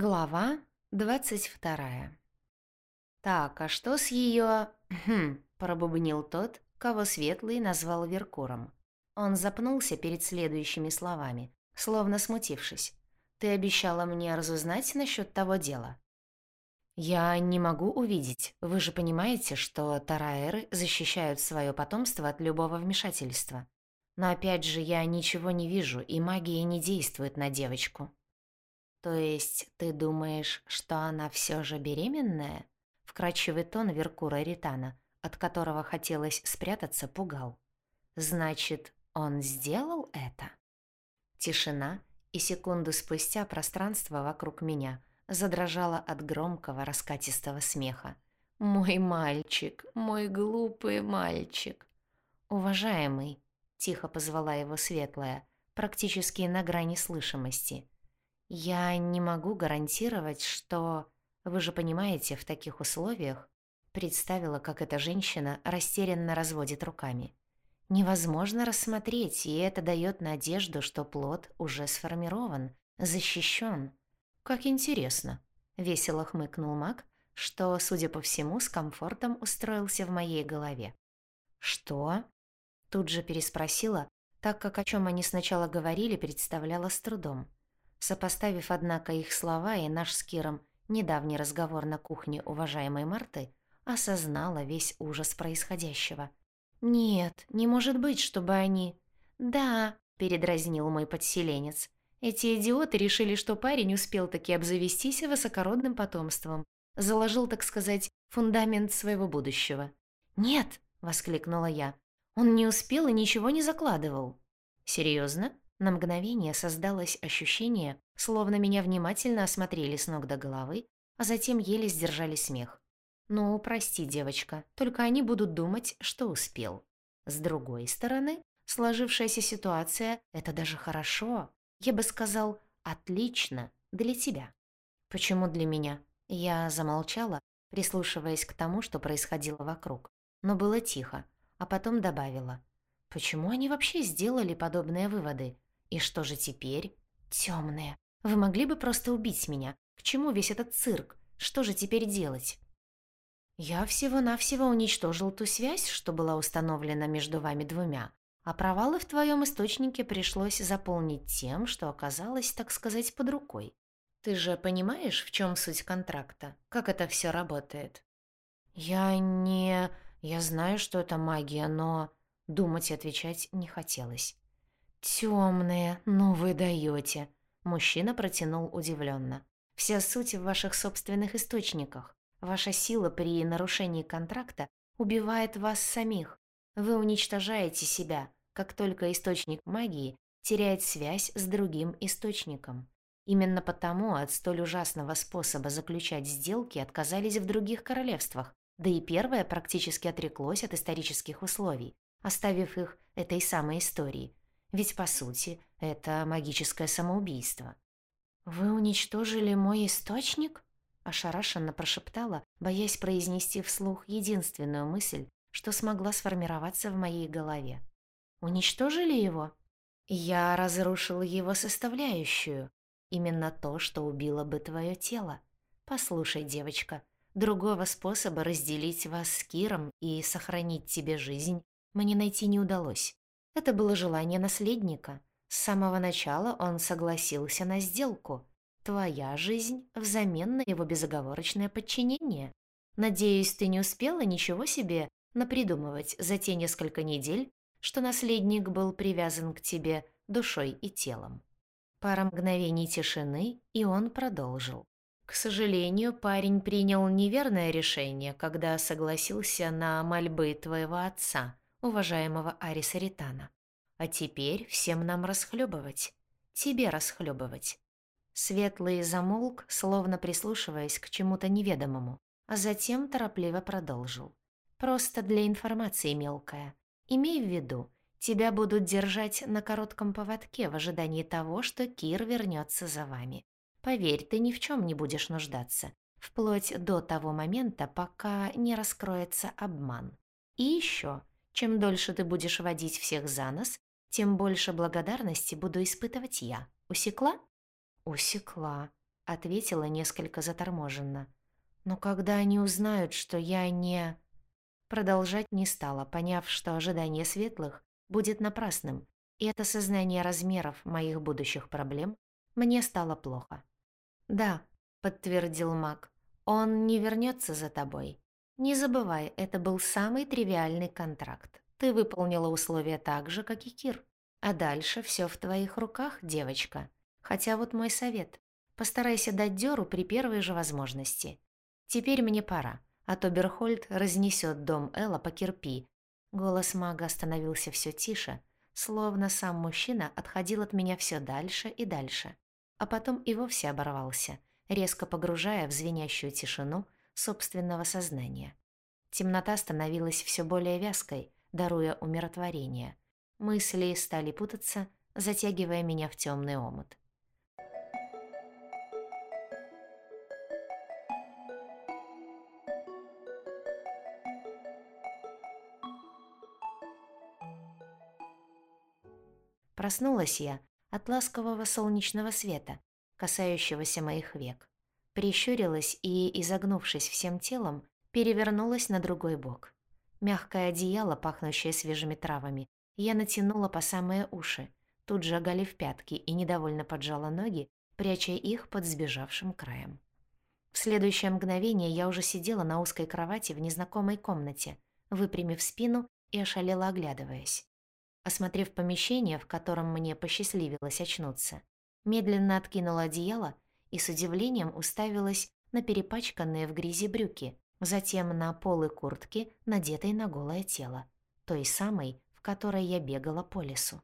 Глава двадцать вторая. «Так, а что с ее...» «Хм...» – пробубнил тот, кого Светлый назвал Веркуром. Он запнулся перед следующими словами, словно смутившись. «Ты обещала мне разузнать насчет того дела». «Я не могу увидеть. Вы же понимаете, что тараэры защищают свое потомство от любого вмешательства. Но опять же, я ничего не вижу, и магия не действует на девочку». «То есть ты думаешь, что она все же беременная?» Вкрадчивый тон Веркура Ритана, от которого хотелось спрятаться, пугал. «Значит, он сделал это?» Тишина, и секунду спустя пространство вокруг меня задрожало от громкого раскатистого смеха. «Мой мальчик, мой глупый мальчик!» «Уважаемый!» — тихо позвала его Светлая, практически на грани слышимости — «Я не могу гарантировать, что...» «Вы же понимаете, в таких условиях...» Представила, как эта женщина растерянно разводит руками. «Невозможно рассмотреть, и это дает надежду, что плод уже сформирован, защищен. Как интересно!» — весело хмыкнул маг, что, судя по всему, с комфортом устроился в моей голове. «Что?» Тут же переспросила, так как о чем они сначала говорили, представляла с трудом. Сопоставив, однако, их слова и наш с Киром недавний разговор на кухне уважаемой Марты, осознала весь ужас происходящего. «Нет, не может быть, чтобы они...» «Да», — передразнил мой подселенец. «Эти идиоты решили, что парень успел таки обзавестись высокородным потомством. Заложил, так сказать, фундамент своего будущего». «Нет», — воскликнула я, — «он не успел и ничего не закладывал». «Серьезно?» На мгновение создалось ощущение, словно меня внимательно осмотрели с ног до головы, а затем еле сдержали смех. «Ну, прости, девочка, только они будут думать, что успел». С другой стороны, сложившаяся ситуация — это даже хорошо. Я бы сказал, отлично для тебя. Почему для меня? Я замолчала, прислушиваясь к тому, что происходило вокруг. Но было тихо, а потом добавила. Почему они вообще сделали подобные выводы? И что же теперь? Темные. Вы могли бы просто убить меня. К чему весь этот цирк? Что же теперь делать? Я всего-навсего уничтожил ту связь, что была установлена между вами двумя, а провалы в твоем источнике пришлось заполнить тем, что оказалось, так сказать, под рукой. Ты же понимаешь, в чем суть контракта? Как это все работает? Я не... Я знаю, что это магия, но... Думать и отвечать не хотелось. «Темные, ну вы даете!» Мужчина протянул удивленно. «Вся суть в ваших собственных источниках. Ваша сила при нарушении контракта убивает вас самих. Вы уничтожаете себя, как только источник магии теряет связь с другим источником. Именно потому от столь ужасного способа заключать сделки отказались в других королевствах, да и первое практически отреклось от исторических условий, оставив их этой самой истории, ведь, по сути, это магическое самоубийство. «Вы уничтожили мой источник?» Ошарашенно прошептала, боясь произнести вслух единственную мысль, что смогла сформироваться в моей голове. «Уничтожили его?» «Я разрушил его составляющую. Именно то, что убило бы твое тело. Послушай, девочка, другого способа разделить вас с Киром и сохранить тебе жизнь мне найти не удалось. Это было желание наследника. С самого начала он согласился на сделку. Твоя жизнь взамен на его безоговорочное подчинение. Надеюсь, ты не успела ничего себе напридумывать за те несколько недель, что наследник был привязан к тебе душой и телом. Пара мгновений тишины, и он продолжил. К сожалению, парень принял неверное решение, когда согласился на мольбы твоего отца – уважаемого Ариса Ритана. А теперь всем нам расхлебывать. Тебе расхлебывать. Светлый замолк, словно прислушиваясь к чему-то неведомому, а затем торопливо продолжил. «Просто для информации мелкая. Имей в виду, тебя будут держать на коротком поводке в ожидании того, что Кир вернется за вами. Поверь, ты ни в чем не будешь нуждаться, вплоть до того момента, пока не раскроется обман. И еще, чем дольше ты будешь водить всех за нос, тем больше благодарности буду испытывать я. Усекла? Усекла. ответила несколько заторможенно. «Но когда они узнают, что я не...» Продолжать не стала, поняв, что ожидание светлых будет напрасным, и это сознание размеров моих будущих проблем мне стало плохо. «Да», — подтвердил маг, — «он не вернется за тобой. Не забывай, это был самый тривиальный контракт. Ты выполнила условия так же, как и Кир. А дальше все в твоих руках, девочка. Хотя вот мой совет. Постарайся дать дёру при первой же возможности. Теперь мне пора, а то Берхольд разнесет дом Элла по кирпи. Голос мага становился все тише, словно сам мужчина отходил от меня все дальше и дальше. А потом и вовсе оборвался, резко погружая в звенящую тишину собственного сознания. Темнота становилась все более вязкой, даруя умиротворение. Мысли стали путаться, затягивая меня в темный омут. Проснулась я от ласкового солнечного света, касающегося моих век. Прищурилась и, изогнувшись всем телом, перевернулась на другой бок. Мягкое одеяло, пахнущее свежими травами, я натянула по самые уши, тут же оголив пятки и недовольно поджала ноги, пряча их под сбежавшим краем. В следующее мгновение я уже сидела на узкой кровати в незнакомой комнате, выпрямив спину и ошалела оглядываясь. Осмотрев помещение, в котором мне посчастливилось очнуться, медленно откинула одеяло и с удивлением уставилась на перепачканные в грязи брюки, затем на полы куртки, надетой на голое тело, той самой, в которой я бегала по лесу.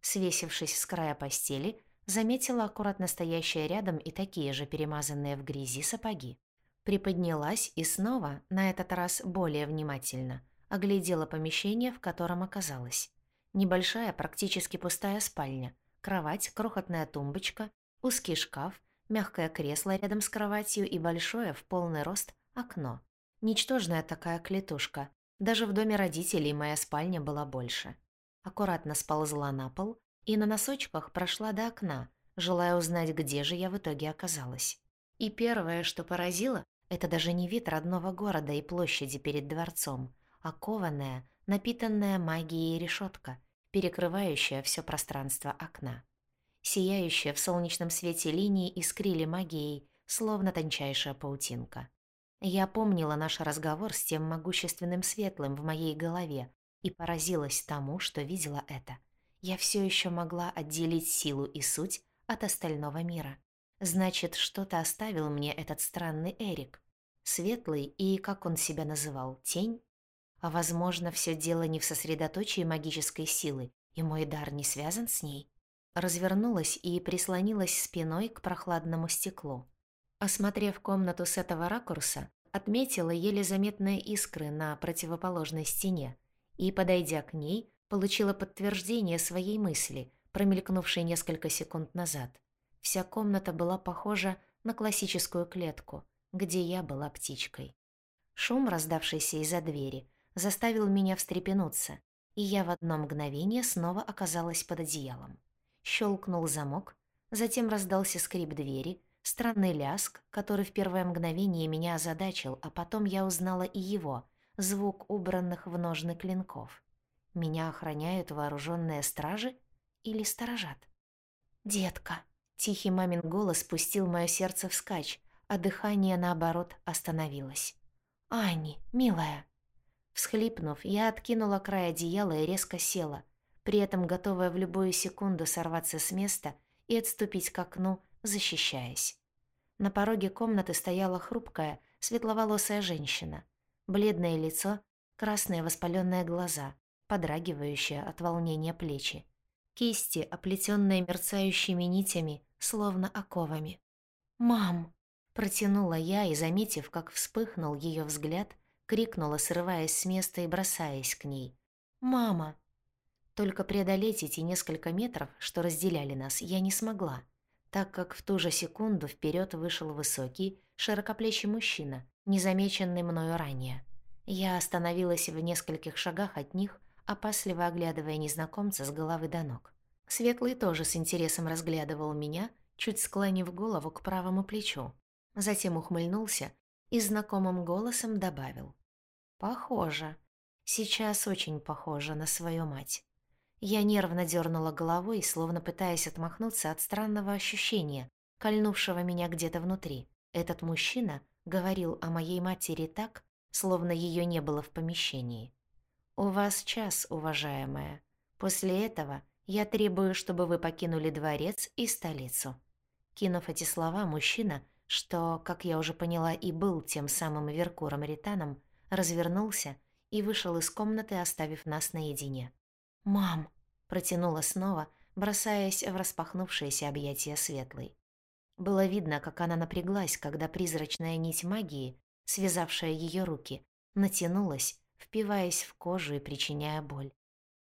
Свесившись с края постели, заметила аккуратно стоящие рядом и такие же перемазанные в грязи сапоги. Приподнялась и снова, на этот раз более внимательно, оглядела помещение, в котором оказалась. Небольшая, практически пустая спальня, кровать, крохотная тумбочка, узкий шкаф, мягкое кресло рядом с кроватью и большое, в полный рост, окно. Ничтожная такая клетушка. Даже в доме родителей моя спальня была больше. Аккуратно сползла на пол и на носочках прошла до окна, желая узнать, где же я в итоге оказалась. И первое, что поразило, это даже не вид родного города и площади перед дворцом, а кованая, напитанная магией решетка, перекрывающая все пространство окна. Сияющие в солнечном свете линии искрили магией, словно тончайшая паутинка. Я помнила наш разговор с тем могущественным светлым в моей голове и поразилась тому, что видела это. Я все еще могла отделить силу и суть от остального мира. Значит, что-то оставил мне этот странный Эрик. Светлый и, как он себя называл, тень? А возможно, все дело не в сосредоточии магической силы, и мой дар не связан с ней. Развернулась и прислонилась спиной к прохладному стеклу. Осмотрев комнату с этого ракурса, отметила еле заметные искры на противоположной стене и, подойдя к ней, получила подтверждение своей мысли, промелькнувшей несколько секунд назад. Вся комната была похожа на классическую клетку, где я была птичкой. Шум, раздавшийся из-за двери, заставил меня встрепенуться, и я в одно мгновение снова оказалась под одеялом. Щелкнул замок, затем раздался скрип двери, странный ляск, который в первое мгновение меня озадачил, а потом я узнала и его, звук убранных в ножны клинков. Меня охраняют вооруженные стражи или сторожат? «Детка!» — тихий мамин голос спустил мое сердце вскачь, а дыхание, наоборот, остановилось. «Ани, милая!» Всхлипнув, я откинула край одеяла и резко села, при этом готовая в любую секунду сорваться с места и отступить к окну, защищаясь. На пороге комнаты стояла хрупкая, светловолосая женщина. Бледное лицо, красные воспаленные глаза, подрагивающие от волнения плечи. Кисти, оплетенные мерцающими нитями, словно оковами. «Мам!» – протянула я и, заметив, как вспыхнул ее взгляд, крикнула, срываясь с места и бросаясь к ней. «Мама!» Только преодолеть эти несколько метров, что разделяли нас, я не смогла, так как в ту же секунду вперед вышел высокий, широкоплечий мужчина, незамеченный мною ранее. Я остановилась в нескольких шагах от них, опасливо оглядывая незнакомца с головы до ног. Светлый тоже с интересом разглядывал меня чуть склонив голову к правому плечу. Затем ухмыльнулся и знакомым голосом добавил. «Похоже. Сейчас очень похоже на свою мать». Я нервно дернула головой, словно пытаясь отмахнуться от странного ощущения, кольнувшего меня где-то внутри. Этот мужчина говорил о моей матери так, словно ее не было в помещении. «У вас час, уважаемая. После этого я требую, чтобы вы покинули дворец и столицу». Кинув эти слова, мужчина, что, как я уже поняла, и был тем самым Веркуром Ританом, развернулся и вышел из комнаты, оставив нас наедине. «Мам!» — протянула снова, бросаясь в распахнувшееся объятия Светлой. Было видно, как она напряглась, когда призрачная нить магии, связавшая ее руки, натянулась, впиваясь в кожу и причиняя боль.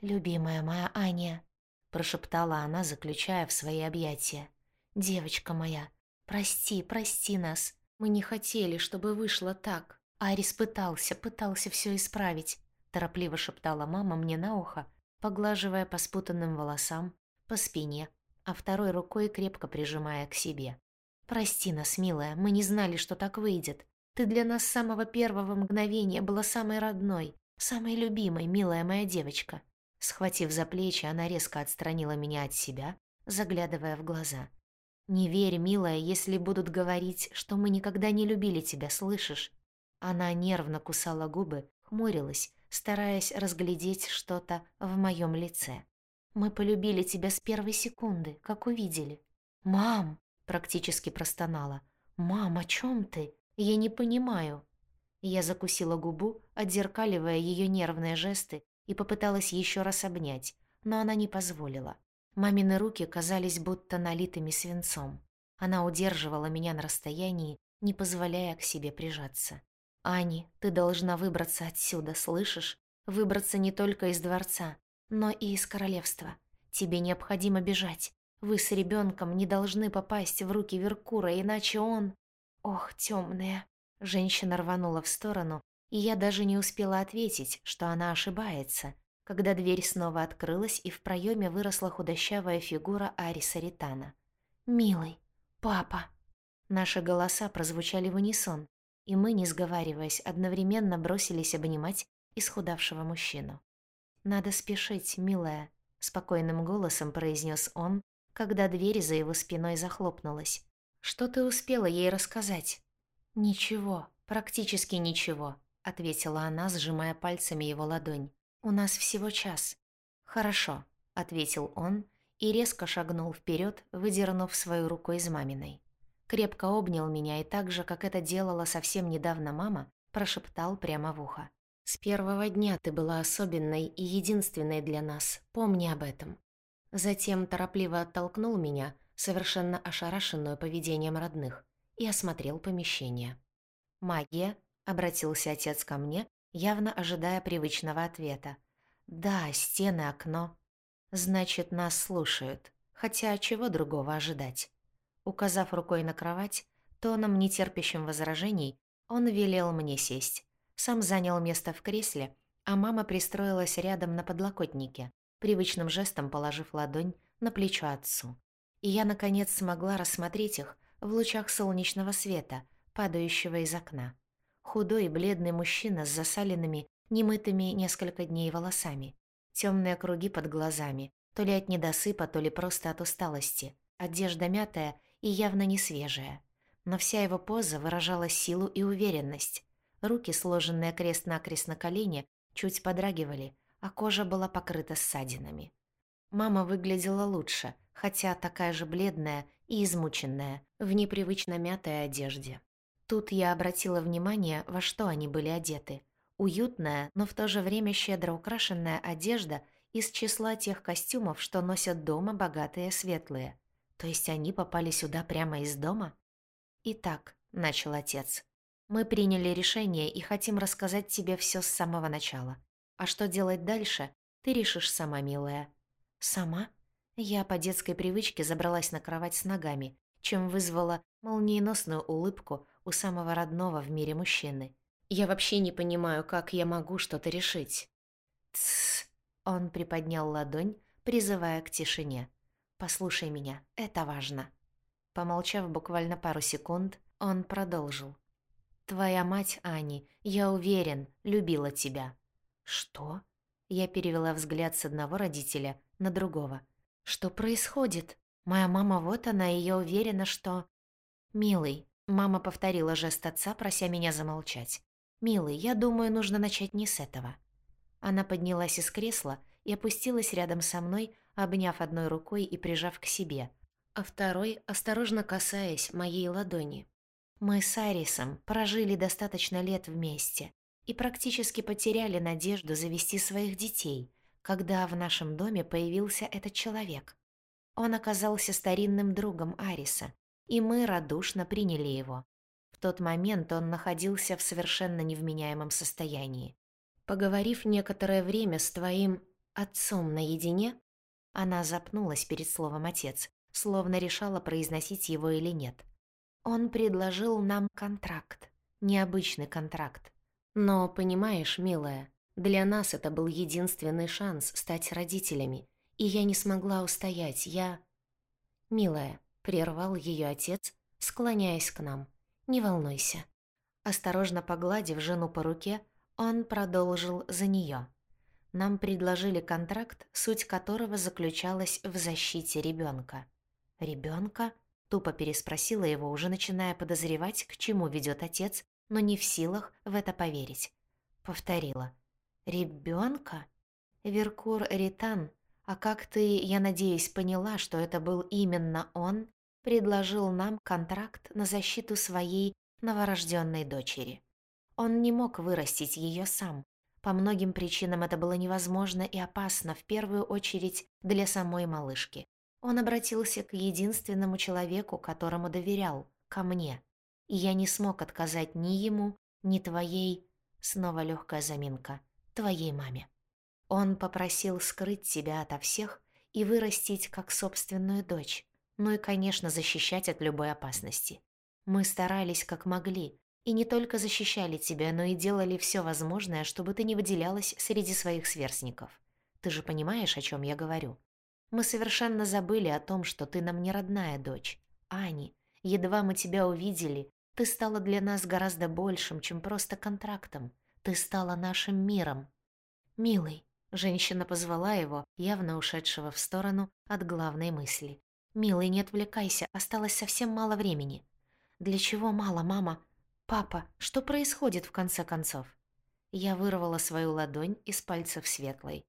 «Любимая моя Аня!» — прошептала она, заключая в свои объятия. «Девочка моя, прости, прости нас. Мы не хотели, чтобы вышло так. Арис пытался, пытался все исправить», — торопливо шептала мама мне на ухо, поглаживая по спутанным волосам, по спине, а второй рукой крепко прижимая к себе. «Прости нас, милая, мы не знали, что так выйдет. Ты для нас с самого первого мгновения была самой родной, самой любимой, милая моя девочка». Схватив за плечи, она резко отстранила меня от себя, заглядывая в глаза. «Не верь, милая, если будут говорить, что мы никогда не любили тебя, слышишь?» Она нервно кусала губы, хмурилась, стараясь разглядеть что-то в моем лице. «Мы полюбили тебя с первой секунды, как увидели». «Мам!» — практически простонала. «Мам, о чем ты? Я не понимаю». Я закусила губу, отзеркаливая ее нервные жесты, и попыталась еще раз обнять, но она не позволила. Мамины руки казались будто налитыми свинцом. Она удерживала меня на расстоянии, не позволяя к себе прижаться. «Ани, ты должна выбраться отсюда, слышишь? Выбраться не только из дворца, но и из королевства. Тебе необходимо бежать. Вы с ребенком не должны попасть в руки Веркура, иначе он... Ох, темная. Женщина рванула в сторону, и я даже не успела ответить, что она ошибается, когда дверь снова открылась, и в проеме выросла худощавая фигура Ариса Ритана. «Милый, папа!» Наши голоса прозвучали в унисон, и мы, не сговариваясь, одновременно бросились обнимать исхудавшего мужчину. «Надо спешить, милая», — спокойным голосом произнес он, когда дверь за его спиной захлопнулась. «Что ты успела ей рассказать?» «Ничего, практически ничего», — ответила она, сжимая пальцами его ладонь. «У нас всего час». «Хорошо», — ответил он и резко шагнул вперед, выдернув свою руку из маминой крепко обнял меня и так же, как это делала совсем недавно мама, прошептал прямо в ухо. «С первого дня ты была особенной и единственной для нас, помни об этом». Затем торопливо оттолкнул меня, совершенно ошарашенную поведением родных, и осмотрел помещение. «Магия?» — обратился отец ко мне, явно ожидая привычного ответа. «Да, стены, окно. Значит, нас слушают. Хотя чего другого ожидать?» Указав рукой на кровать, тоном, нетерпящим возражений, он велел мне сесть. Сам занял место в кресле, а мама пристроилась рядом на подлокотнике, привычным жестом положив ладонь на плечо отцу. И я, наконец, смогла рассмотреть их в лучах солнечного света, падающего из окна. Худой бледный мужчина с засаленными, немытыми несколько дней волосами. Темные круги под глазами, то ли от недосыпа, то ли просто от усталости. Одежда мятая и явно не свежая. Но вся его поза выражала силу и уверенность. Руки, сложенные крест-накрест на колени, чуть подрагивали, а кожа была покрыта ссадинами. Мама выглядела лучше, хотя такая же бледная и измученная, в непривычно мятой одежде. Тут я обратила внимание, во что они были одеты. Уютная, но в то же время щедро украшенная одежда из числа тех костюмов, что носят дома богатые светлые. То есть они попали сюда прямо из дома? Итак, начал отец. Мы приняли решение и хотим рассказать тебе все с самого начала. А что делать дальше, ты решишь сама, милая. Сама? Я по детской привычке забралась на кровать с ногами, чем вызвала молниеносную улыбку у самого родного в мире мужчины. Я вообще не понимаю, как я могу что-то решить. Тссс. Он приподнял ладонь, призывая к тишине. Послушай меня, это важно». Помолчав буквально пару секунд, он продолжил. «Твоя мать, Ани, я уверен, любила тебя». «Что?» Я перевела взгляд с одного родителя на другого. «Что происходит? Моя мама вот она, и я уверена, что...» «Милый», — мама повторила жест отца, прося меня замолчать. «Милый, я думаю, нужно начать не с этого». Она поднялась из кресла и опустилась рядом со мной, обняв одной рукой и прижав к себе, а второй осторожно касаясь моей ладони. Мы с Арисом прожили достаточно лет вместе и практически потеряли надежду завести своих детей, когда в нашем доме появился этот человек. Он оказался старинным другом Ариса, и мы радушно приняли его. В тот момент он находился в совершенно невменяемом состоянии. Поговорив некоторое время с твоим отцом наедине, она запнулась перед словом «отец», словно решала, произносить его или нет. Он предложил нам контракт, необычный контракт. Но, понимаешь, милая, для нас это был единственный шанс стать родителями, и я не смогла устоять, я... Милая, прервал ее отец, склоняясь к нам. Не волнуйся. Осторожно погладив жену по руке, он продолжил за нее. Нам предложили контракт, суть которого заключалась в защите ребенка. Ребенка? Тупо переспросила его, уже начиная подозревать, к чему ведет отец, но не в силах в это поверить. Повторила. Ребенка? Веркур Ритан, а как ты, я надеюсь, поняла, что это был именно он, предложил нам контракт на защиту своей новорожденной дочери. Он не мог вырастить ее сам, по многим причинам это было невозможно и опасно, в первую очередь для самой малышки. Он обратился к единственному человеку, которому доверял, ко мне. И я не смог отказать ни ему, ни твоей... Снова легкая заминка. Твоей маме. Он попросил скрыть тебя ото всех и вырастить как собственную дочь. Ну и, конечно, защищать от любой опасности. Мы старались как могли, и не только защищали тебя, но и делали все возможное, чтобы ты не выделялась среди своих сверстников. Ты же понимаешь, о чем я говорю? Мы совершенно забыли о том, что ты нам не родная дочь. Ани, едва мы тебя увидели, ты стала для нас гораздо большим, чем просто контрактом. Ты стала нашим миром. Милый, женщина позвала его, явно ушедшего в сторону от главной мысли. Милый, не отвлекайся, осталось совсем мало времени. Для чего мало, мама? «Папа, что происходит в конце концов?» Я вырвала свою ладонь из пальцев Светлой.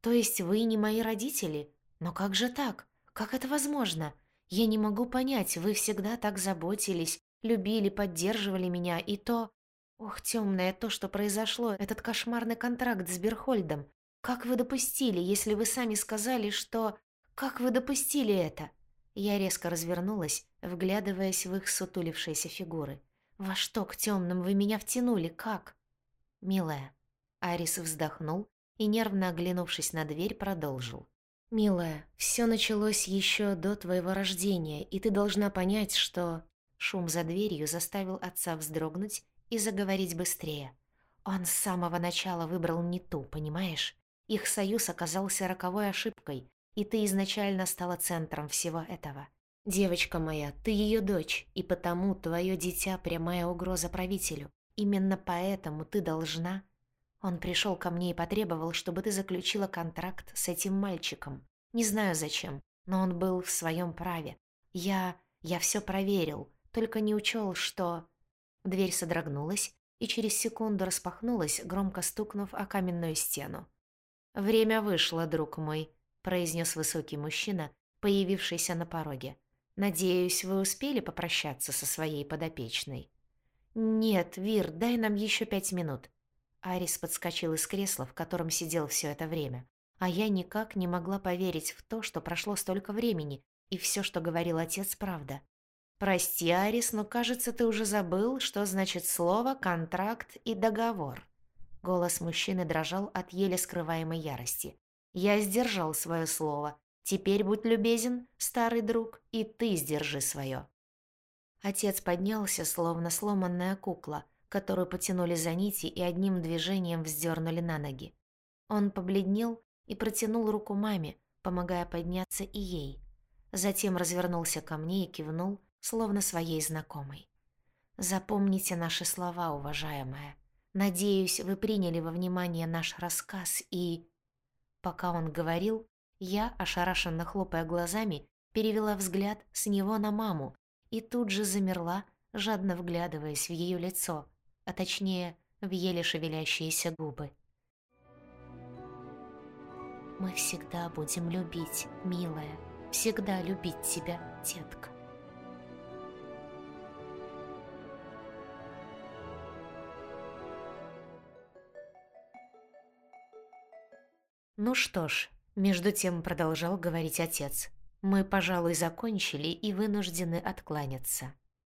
«То есть вы не мои родители? Но как же так? Как это возможно? Я не могу понять, вы всегда так заботились, любили, поддерживали меня, и то... Ох, темное то, что произошло, этот кошмарный контракт с Берхольдом. Как вы допустили, если вы сами сказали, что... Как вы допустили это?» Я резко развернулась, вглядываясь в их сутулившиеся фигуры. «Во что к темным вы меня втянули? Как?» «Милая». Арис вздохнул и, нервно оглянувшись на дверь, продолжил. «Милая, все началось еще до твоего рождения, и ты должна понять, что...» Шум за дверью заставил отца вздрогнуть и заговорить быстрее. Он с самого начала выбрал не ту, понимаешь? Их союз оказался роковой ошибкой, и ты изначально стала центром всего этого. «Девочка моя, ты ее дочь, и потому твое дитя – прямая угроза правителю. Именно поэтому ты должна...» Он пришел ко мне и потребовал, чтобы ты заключила контракт с этим мальчиком. Не знаю зачем, но он был в своем праве. Я... я все проверил, только не учел, что... Дверь содрогнулась и через секунду распахнулась, громко стукнув о каменную стену. «Время вышло, друг мой», – произнес высокий мужчина, появившийся на пороге. Надеюсь, вы успели попрощаться со своей подопечной. Нет, Вир, дай нам еще пять минут. Арис подскочил из кресла, в котором сидел все это время, а я никак не могла поверить в то, что прошло столько времени, и все, что говорил отец, правда. «Прости, Арис, но, кажется, ты уже забыл, что значит слово «контракт» и «договор». Голос мужчины дрожал от еле скрываемой ярости. «Я сдержал свое слово, Теперь будь любезен, старый друг, и ты сдержи свое. Отец поднялся, словно сломанная кукла, которую потянули за нити и одним движением вздернули на ноги. Он побледнел и протянул руку маме, помогая подняться и ей. затем развернулся ко мне и кивнул, словно своей знакомой. «Запомните наши слова, уважаемая. Надеюсь, вы приняли во внимание наш рассказ и...» Пока он говорил, я, ошарашенно хлопая глазами, перевела взгляд с него на маму и тут же замерла, жадно вглядываясь в ее лицо, а точнее, в еле шевелящиеся губы. «Мы всегда будем любить, милая, всегда любить тебя, детка». Ну что ж, между тем продолжал говорить отец. Мы, пожалуй, закончили и вынуждены откланяться.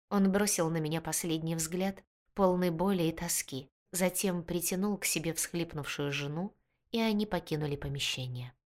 Он бросил на меня последний взгляд, полный боли и тоски, затем притянул к себе всхлипнувшую жену, и они покинули помещение.